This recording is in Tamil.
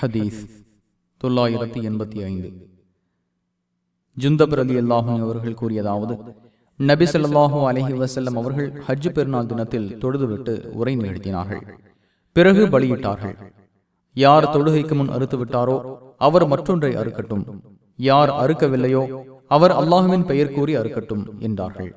ஹதீஸ் தொள்ளாயிரத்தி எண்பத்தி ஐந்து. ஜுந்தபர் அலி அல்லாஹும் அவர்கள் கூறியதாவது நபி சொல்லாஹூ அலஹி வசல்லம் அவர்கள் ஹஜ் பெருநாள் தினத்தில் தொழுதுவிட்டு உரை நிகழ்த்தினார்கள். பிறகு பலியிட்டார்கள். யார் தொழுகைக்கு முன் அறுத்து விட்டாரோ அவர் மற்றொன்றை அறுக்கட்டும். யார் அறுக்கவில்லையோ அவர் அல்லாஹுவின் பெயர் கூறி அறுக்கட்டும் என்றார்கள்.